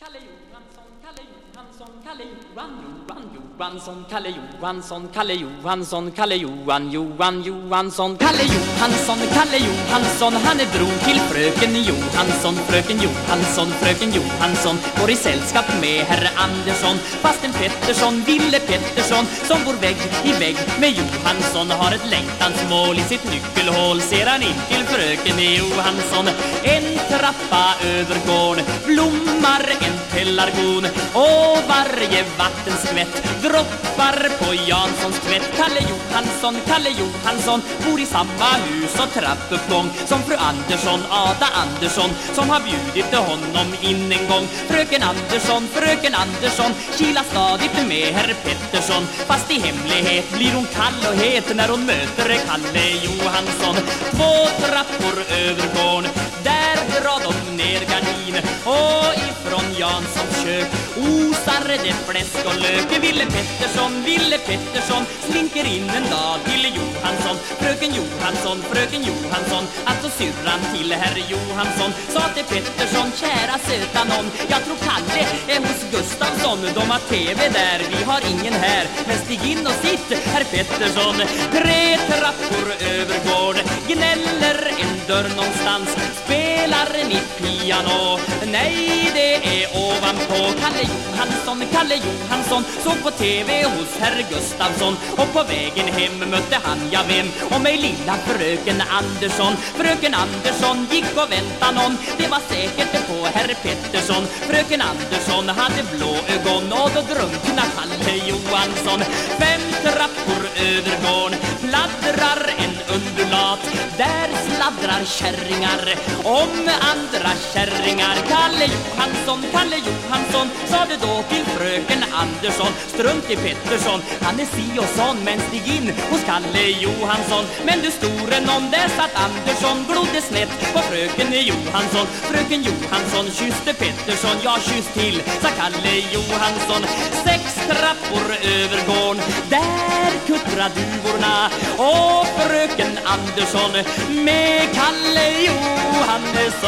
Kalle Johansson, Kalle Johansson, Kalle Johan, Johan Johansson, Kalle Johansson, Kalle Johansson, Kalle Johan, Johan Johansson, Kalle Johansson, Kalle Johansson, han är bror till fröken Johansson, fröken Johansson, fröken Johansson, går i sällskap med herr Andersson, fasten Pettersson, Ville Pettersson, som bor vägg i vägg med Johansson, har ett längtansmål i sitt nyckelhål, ser han in till fröken Johansson, en trappa över gården, blommar en pelargon och varje vattenskvätt droppar på Janssons tvätt. Kalle Johansson, Kalle Johansson bor i samma hus och trappuppgång som fru Andersson, Ada Andersson som har bjudit honom in en gång. Fröken Andersson, fröken Andersson kilar stadigt med herr Pettersson fast i hemlighet blir hon kall och het när hon möter Kalle Johansson. Två trappor över gården, Janssons kök det fläsk och lök Ville Pettersson, Ville Pettersson slinker in en dag till Johansson. Fröken Johansson, fröken Johansson alltså syrran till herr Johansson sa till Pettersson, kära söta nån jag tror Kalle är hos Gustavsson de har TV där, vi har ingen här. Men stig in och sitt, herr Pettersson tre trappor över gård gnäller en dörr någonstans spelar ni piano? Nej det är ovanpå. Kalle Johansson, Kalle Johansson såg på TV hos herr Gustavsson och på vägen hem mötte han ja vem? Och mig lilla fröken Andersson. Fröken Andersson gick och väntade någon. Det var säkert på herr Pettersson. Fröken Andersson hade blå ögon och då drunkna Kalle Johansson. Fem andra kärringar. Om andra kärringar Kalle Johansson, Kalle Johansson sa det då till fröken Andersson Strunt i Pettersson, han är si och sån men stig in hos Kalle Johansson. Men du store nån, där satt Andersson glodde snett på fröken Johansson. Fröken Johansson kysste Pettersson, jag kyss till, sa Kalle Johansson. Sex trappor över gården, där kuttrar duvorna. Och fröken Andersson med Kalle Johannesson.